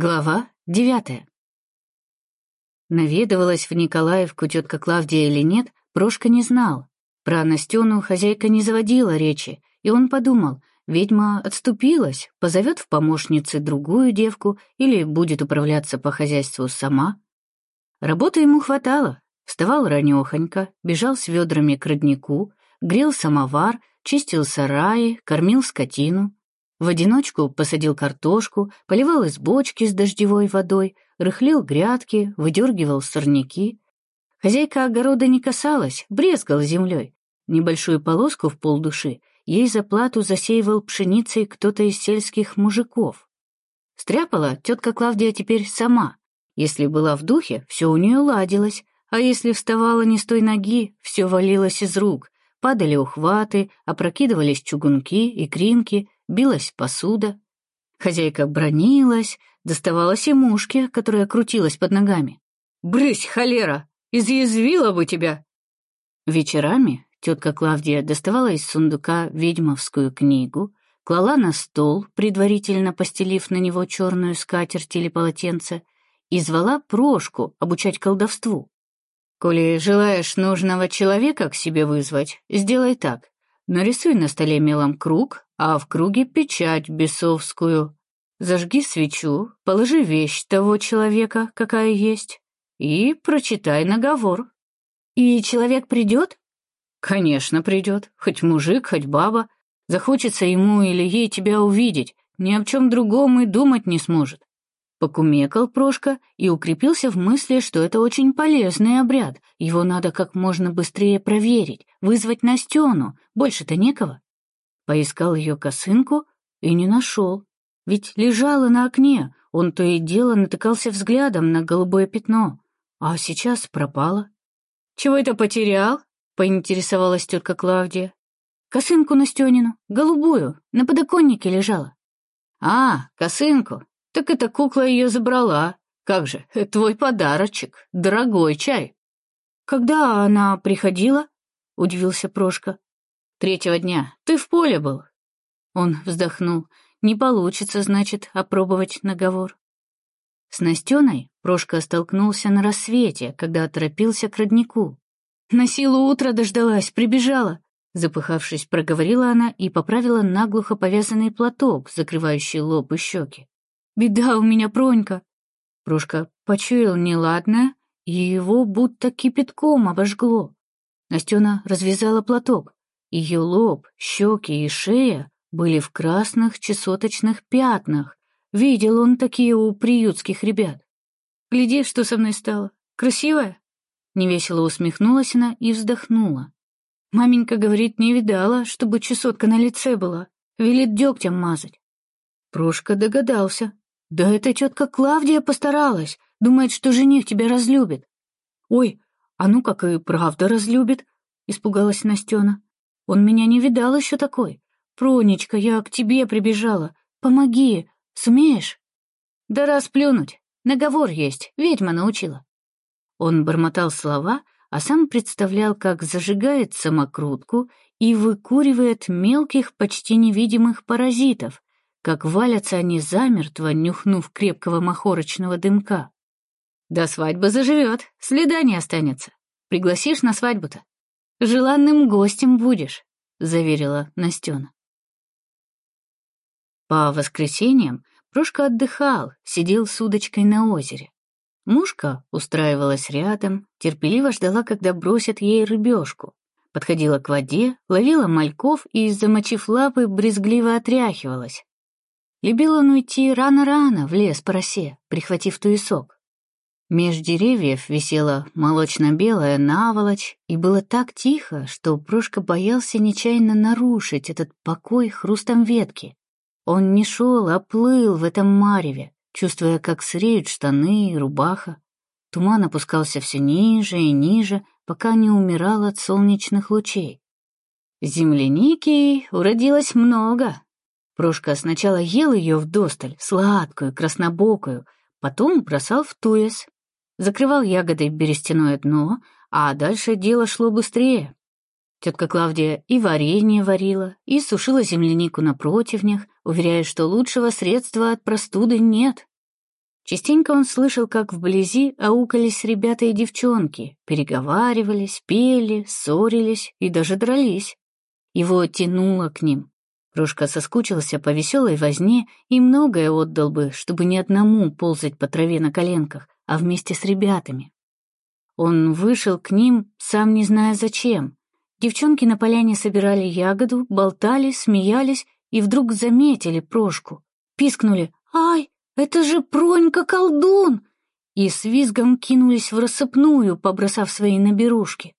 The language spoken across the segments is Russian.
Глава девятая. Наведывалась в Николаевку тетка Клавдия или нет, Прошка не знал. Про Настену хозяйка не заводила речи, и он подумал, ведьма отступилась, позовет в помощницы другую девку или будет управляться по хозяйству сама. Работы ему хватало. Вставал ранехонько, бежал с ведрами к роднику, грел самовар, чистил сараи, кормил скотину, в одиночку посадил картошку, поливал из бочки с дождевой водой, рыхлил грядки, выдергивал сорняки. Хозяйка огорода не касалась, брезгал землей. Небольшую полоску в полдуши ей за плату засеивал пшеницей кто-то из сельских мужиков. Стряпала тетка Клавдия теперь сама. Если была в духе, все у нее ладилось, а если вставала не с той ноги, все валилось из рук, падали ухваты, опрокидывались чугунки и кринки — билась посуда. Хозяйка бронилась, доставалась и мушке, которая крутилась под ногами. «Брысь, холера! Изъязвила бы тебя!» Вечерами тетка Клавдия доставала из сундука ведьмовскую книгу, клала на стол, предварительно постелив на него черную скатерть или полотенце, и звала Прошку обучать колдовству. «Коли желаешь нужного человека к себе вызвать, сделай так. Нарисуй на столе мелом круг, а в круге печать бесовскую. Зажги свечу, положи вещь того человека, какая есть, и прочитай наговор. И человек придет? Конечно, придет. Хоть мужик, хоть баба. Захочется ему или ей тебя увидеть, ни о чем другом и думать не сможет. Покумекал Прошка и укрепился в мысли, что это очень полезный обряд. Его надо как можно быстрее проверить, вызвать Настену, больше-то некого. Поискал ее косынку и не нашел. Ведь лежала на окне, он то и дело натыкался взглядом на голубое пятно, а сейчас пропала. «Чего это потерял?» — поинтересовалась тетка Клавдия. «Косынку Настенину, голубую, на подоконнике лежала». «А, косынку, так эта кукла ее забрала. Как же, твой подарочек, дорогой чай. Когда она приходила? Удивился Прошка. Третьего дня. Ты в поле был. Он вздохнул. Не получится, значит, опробовать наговор. С Настеной Прошка столкнулся на рассвете, когда торопился к роднику. На силу утра дождалась, прибежала. Запыхавшись, проговорила она и поправила наглухо повязанный платок, закрывающий лоб и щеки. Беда у меня, Пронька!» Прошка почуял неладное, и его будто кипятком обожгло. Настена развязала платок. Ее лоб, щеки и шея были в красных чесоточных пятнах. Видел он такие у приютских ребят. «Гляди, что со мной стало. Красивая?» Невесело усмехнулась она и вздохнула. Маменька говорит, не видала, чтобы чесотка на лице была. Велит дегтем мазать. Прошка догадался, «Да эта тетка Клавдия постаралась. Думает, что жених тебя разлюбит». «Ой, а ну как и правда разлюбит», — испугалась Настена. «Он меня не видал еще такой. Пронечка, я к тебе прибежала. Помоги, сумеешь?» «Да расплюнуть. Наговор есть, ведьма научила». Он бормотал слова, а сам представлял, как зажигает самокрутку и выкуривает мелких, почти невидимых паразитов, как валятся они замертво, нюхнув крепкого махорочного дымка. До свадьбы заживет, следа не останется. Пригласишь на свадьбу-то? Желанным гостем будешь, — заверила Настена. По воскресеньям Прошка отдыхал, сидел с удочкой на озере. Мушка устраивалась рядом, терпеливо ждала, когда бросят ей рыбешку. Подходила к воде, ловила мальков и, замочив лапы, брезгливо отряхивалась, Любил он уйти рано-рано в лес по росе, прихватив туесок. Меж деревьев висела молочно-белая наволочь, и было так тихо, что Прошка боялся нечаянно нарушить этот покой хрустом ветки. Он не шел, а плыл в этом мареве, чувствуя, как среют штаны и рубаха. Туман опускался все ниже и ниже, пока не умирал от солнечных лучей. Земляники уродилось много, Прошка сначала ел ее вдосталь, сладкую, краснобокую, потом бросал в туес, закрывал ягодой берестяное дно, а дальше дело шло быстрее. Тетка Клавдия и варенье варила, и сушила землянику на противнях, уверяя, что лучшего средства от простуды нет. Частенько он слышал, как вблизи аукались ребята и девчонки, переговаривались, пели, ссорились и даже дрались. Его тянуло к ним. Прошка соскучился по веселой возне и многое отдал бы, чтобы не одному ползать по траве на коленках, а вместе с ребятами. Он вышел к ним, сам не зная зачем. Девчонки на поляне собирали ягоду, болтали, смеялись и вдруг заметили Прошку. Пискнули «Ай, это же Пронька-колдун!» и с визгом кинулись в рассыпную, побросав свои наберушки.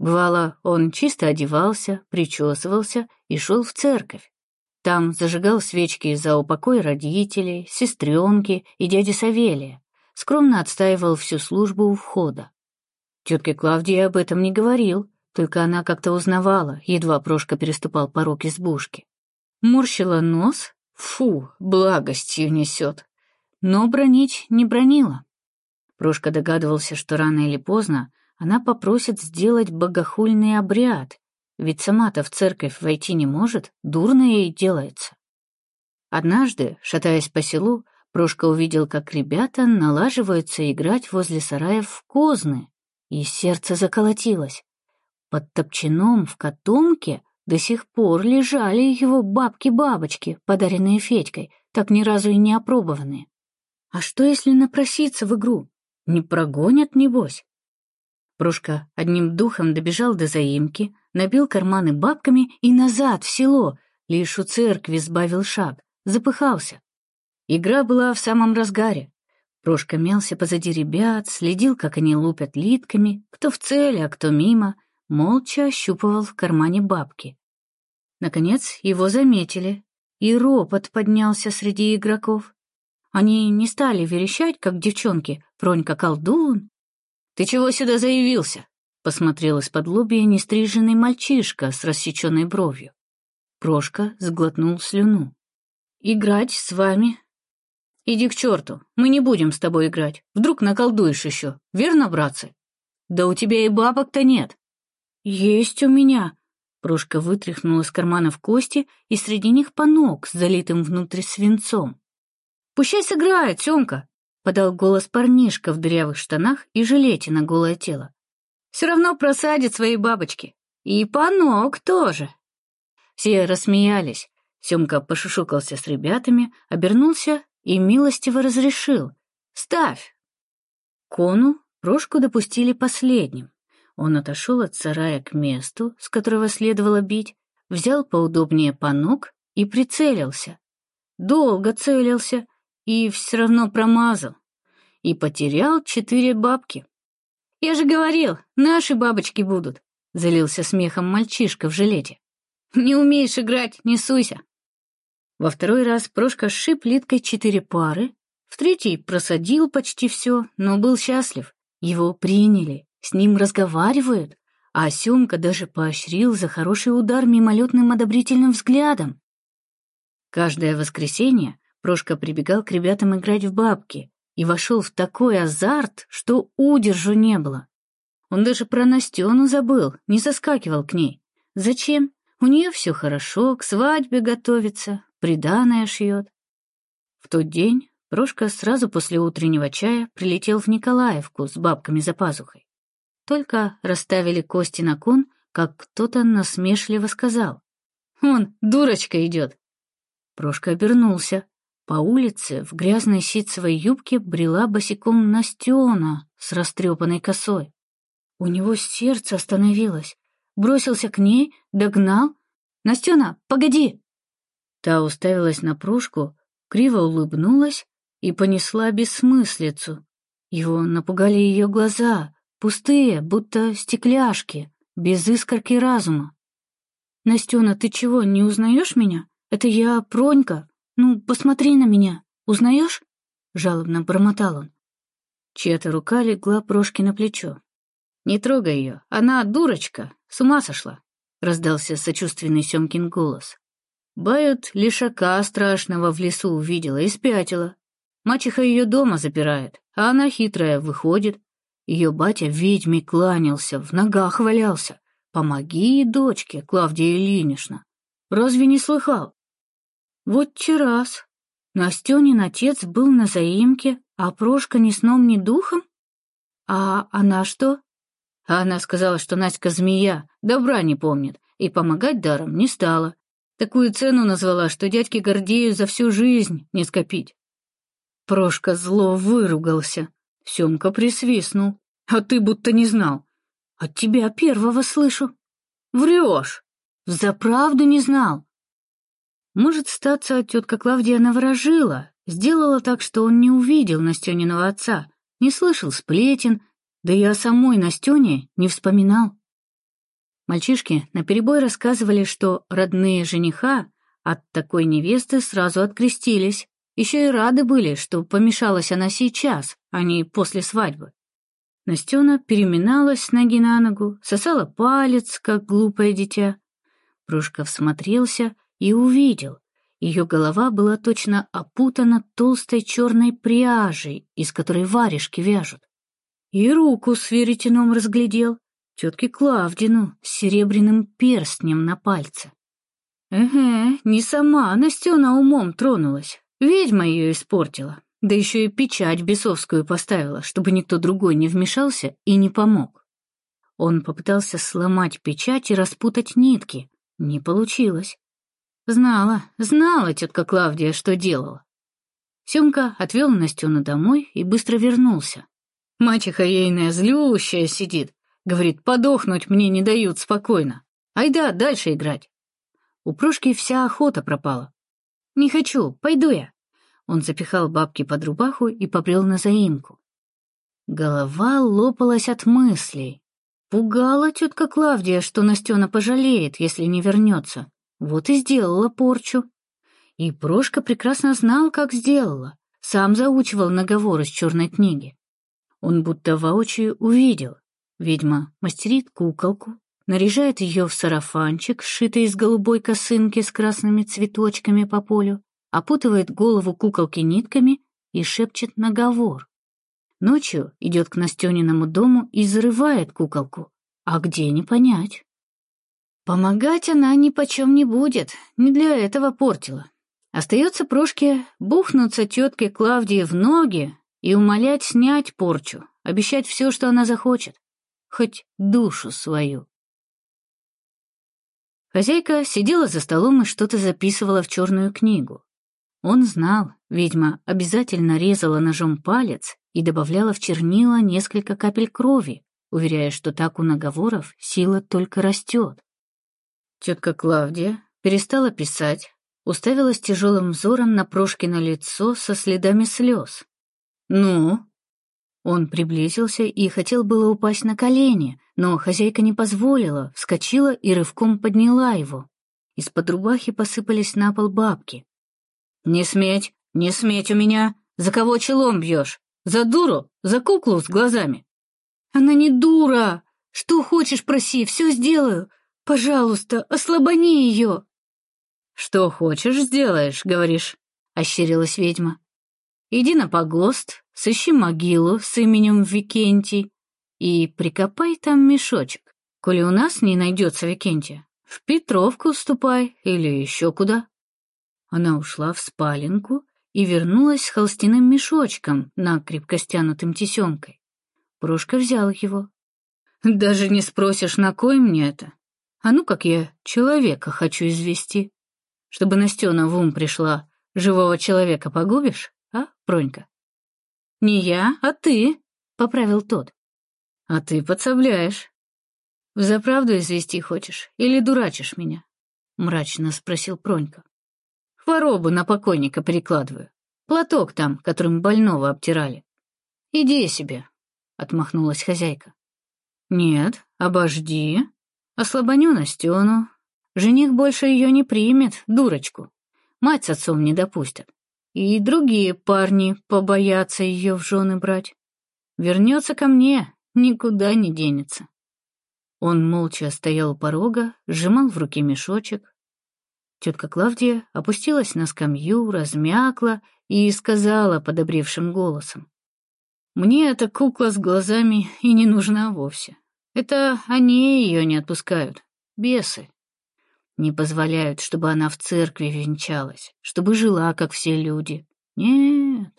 Бывало, он чисто одевался, причесывался и шел в церковь. Там зажигал свечки за упокой родителей, сестренки и дяди Савелия, скромно отстаивал всю службу у входа. Тетке Клавдии об этом не говорил, только она как-то узнавала, едва Прошка переступал порог избушки. Морщила нос Фу, благостью несет. Но бронить не бронила. Прошка догадывался, что рано или поздно она попросит сделать богохульный обряд, ведь сама-то в церковь войти не может, дурно ей делается. Однажды, шатаясь по селу, Прошка увидел, как ребята налаживаются играть возле сараев в козны, и сердце заколотилось. Под топчаном в котомке до сих пор лежали его бабки-бабочки, подаренные Федькой, так ни разу и не опробованные. А что, если напроситься в игру? Не прогонят, небось? Прошка одним духом добежал до заимки, набил карманы бабками и назад, в село, лишь у церкви сбавил шаг, запыхался. Игра была в самом разгаре. Прошка мялся позади ребят, следил, как они лупят литками, кто в цели, а кто мимо, молча ощупывал в кармане бабки. Наконец его заметили, и ропот поднялся среди игроков. Они не стали верещать, как девчонки, Пронька колдун. «Ты чего сюда заявился?» — посмотрел из-под лобья нестриженный мальчишка с рассеченной бровью. Прошка сглотнул слюну. «Играть с вами?» «Иди к черту, мы не будем с тобой играть. Вдруг наколдуешь еще, верно, братцы?» «Да у тебя и бабок-то нет». «Есть у меня», Прошка вытряхнула из карманов кости, и среди них панок с залитым внутрь свинцом. «Пущай сыграет, Семка!» — подал голос парнишка в дырявых штанах и жилете на голое тело. «Все равно просадит свои бабочки. И панок тоже!» Все рассмеялись. Семка пошушукался с ребятами, обернулся и милостиво разрешил. «Ставь!» Кону Прошку допустили последним. Он отошел от сарая к месту, с которого следовало бить, взял поудобнее панок и прицелился. Долго целился и все равно промазал. И потерял четыре бабки. «Я же говорил, наши бабочки будут», — залился смехом мальчишка в жилете. «Не умеешь играть, не суйся». Во второй раз Прошка сшиб плиткой четыре пары, в третий просадил почти все, но был счастлив. Его приняли, с ним разговаривают, а Семка даже поощрил за хороший удар мимолетным одобрительным взглядом. Каждое воскресенье Прошка прибегал к ребятам играть в бабки и вошел в такой азарт, что удержу не было. Он даже про Настену забыл, не заскакивал к ней. Зачем? У нее все хорошо, к свадьбе готовится, приданое шьет. В тот день Прошка сразу после утреннего чая прилетел в Николаевку с бабками за пазухой. Только расставили кости на кон, как кто-то насмешливо сказал. «Он, дурочка, идет!» Прошка обернулся. По улице в грязной ситцевой юбке брела босиком Настена с растрепанной косой. У него сердце остановилось. Бросился к ней, догнал. «Настена, погоди!» Та уставилась на Прошку, криво улыбнулась и понесла бессмыслицу. Его напугали ее глаза, Пустые, будто стекляшки, без искорки разума. «Настена, ты чего, не узнаешь меня? Это я, Пронька. Ну, посмотри на меня. Узнаешь?» Жалобно бормотал он. Чья-то рука легла Прошке на плечо. «Не трогай ее, она дурочка, с ума сошла», — раздался сочувственный Семкин голос. Бают лишака страшного в лесу увидела и спятила. Мачеха ее дома запирает, а она хитрая, выходит, ее батя ведьме кланялся, в ногах валялся. «Помоги, дочке, Клавдия Ильинична!» Разве не слыхал? Вот раз. Настенин отец был на заимке, а Прошка ни сном, ни духом? А она что? А она сказала, что Наська змея, добра не помнит, и помогать даром не стала. Такую цену назвала, что дядьке Гордею за всю жизнь не скопить. Прошка зло выругался. Семка присвистнул. А ты будто не знал. От тебя первого слышу. Врешь. Заправду не знал. Может, статься, тетка Клавдия наворожила, сделала так, что он не увидел Настениного отца, не слышал сплетен, да и о самой Настене не вспоминал. Мальчишки наперебой рассказывали, что родные жениха от такой невесты сразу открестились, еще и рады были, что помешалась она сейчас, а не после свадьбы. Настена переминалась с ноги на ногу, сосала палец, как глупое дитя. Прошка всмотрелся и увидел. Ее голова была точно опутана толстой черной пряжей, из которой варежки вяжут. И руку с веретеном разглядел, тетке Клавдину с серебряным перстнем на пальце. Эге, не сама Настена умом тронулась, ведьма ее испортила, да еще и печать бесовскую поставила, чтобы никто другой не вмешался и не помог. Он попытался сломать печать и распутать нитки. Не получилось. Знала, знала тетка Клавдия, что делала. Семка отвел Настену домой и быстро вернулся. Мачеха ейная злющая сидит. Говорит, подохнуть мне не дают спокойно. Айда, дальше играть. У Прошки вся охота пропала. Не хочу, пойду я. Он запихал бабки под рубаху и побрел на заимку. Голова лопалась от мыслей. Пугала тетка Клавдия, что Настена пожалеет, если не вернется. Вот и сделала порчу. И Прошка прекрасно знал, как сделала. Сам заучивал наговор из черной книги. Он будто воочию увидел. Ведьма мастерит куколку, наряжает ее в сарафанчик, сшитый из голубой косынки с красными цветочками по полю, опутывает голову куколки нитками и шепчет наговор. Ночью идет к Настениному дому и зарывает куколку. А где не понять? Помогать она ни почем не будет, не для этого портила. Остается Прошке бухнуться тетке Клавдии в ноги и умолять снять порчу, обещать все, что она захочет, хоть душу свою. Хозяйка сидела за столом и что-то записывала в черную книгу. Он знал, ведьма обязательно резала ножом палец и добавляла в чернила несколько капель крови, уверяя, что так у наговоров сила только растет. Тетка Клавдия перестала писать, уставилась тяжелым взором на Прошкино лицо со следами слез. «Ну?» Он приблизился и хотел было упасть на колени, но хозяйка не позволила, вскочила и рывком подняла его. Из-под рубахи посыпались на пол бабки. «Не сметь, не сметь у меня! За кого челом бьешь? За дуру? За куклу с глазами?» «Она не дура! Что хочешь, проси, все сделаю. Пожалуйста, ослабони ее!» «Что хочешь, сделаешь, говоришь», — ощерилась ведьма. «Иди на погост, сыщи могилу с именем Викентий и прикопай там мешочек. Коли у нас не найдется Викентия, в Петровку ступай или еще куда». Она ушла в спаленку и вернулась с холстяным мешочком, накрепко стянутым тесемкой. Прошка взял его. «Даже не спросишь, на кой мне это?» А ну, как я человека хочу извести. Чтобы Настена в ум пришла, живого человека погубишь, а, Пронька? Не я, а ты, — поправил тот. А ты подсобляешь. Взаправду извести хочешь или дурачишь меня? Мрачно спросил Пронька. Хворобу на покойника перекладываю. Платок там, которым больного обтирали. Иди себе, — отмахнулась хозяйка. Нет, обожди, Ослабоню Настену. Жених больше ее не примет, дурочку. Мать с отцом не допустят. И другие парни побоятся ее в жены брать. Вернется ко мне, никуда не денется. Он молча стоял у порога, сжимал в руке мешочек. Тетка Клавдия опустилась на скамью, размякла и сказала подобревшим голосом. «Мне эта кукла с глазами и не нужна вовсе. Это они ее не отпускают. Бесы. Не позволяют, чтобы она в церкви венчалась, чтобы жила, как все люди. Нет.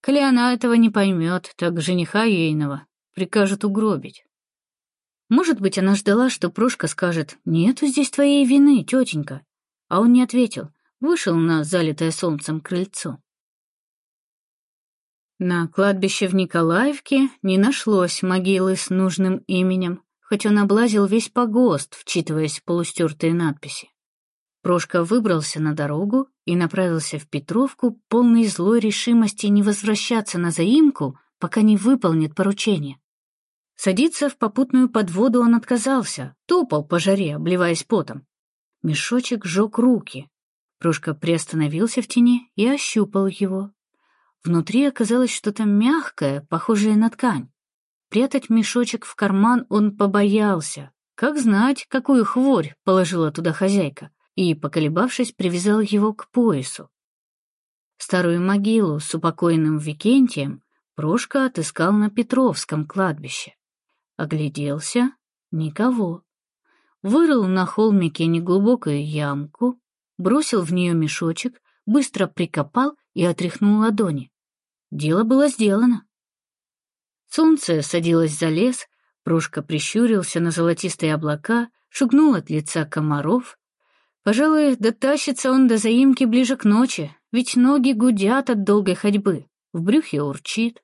Коли она этого не поймет, так жениха ейного прикажет угробить. Может быть, она ждала, что Прошка скажет «Нету здесь твоей вины, тетенька». А он не ответил, вышел на залитое солнцем крыльцо. На кладбище в Николаевке не нашлось могилы с нужным именем, хоть он облазил весь погост, вчитываясь в полустертые надписи. Прошка выбрался на дорогу и направился в Петровку, полной злой решимости не возвращаться на заимку, пока не выполнит поручение. Садиться в попутную подводу он отказался, топал по жаре, обливаясь потом. Мешочек жег руки. Прошка приостановился в тени и ощупал его. Внутри оказалось что-то мягкое, похожее на ткань. Прятать мешочек в карман он побоялся. Как знать, какую хворь положила туда хозяйка, и, поколебавшись, привязал его к поясу. Старую могилу с упокоенным Викентием Прошка отыскал на Петровском кладбище. Огляделся — никого. Вырыл на холмике неглубокую ямку, бросил в нее мешочек, быстро прикопал и отряхнул ладони. Дело было сделано. Солнце садилось за лес, Прошка прищурился на золотистые облака, шугнул от лица комаров. Пожалуй, дотащится он до заимки ближе к ночи, ведь ноги гудят от долгой ходьбы, в брюхе урчит.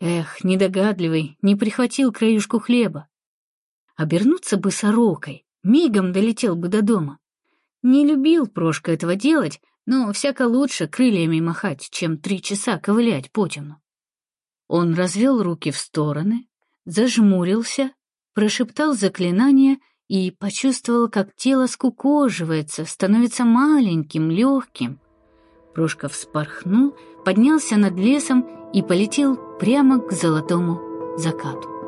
Эх, недогадливый, не прихватил краюшку хлеба. Обернуться бы сорокой, мигом долетел бы до дома. Не любил Прошка этого делать, но всяко лучше крыльями махать, чем три часа ковылять по. Он развел руки в стороны, зажмурился, прошептал заклинание и почувствовал, как тело скукоживается, становится маленьким, легким. Прошка вспорхнул, поднялся над лесом и полетел прямо к золотому закату.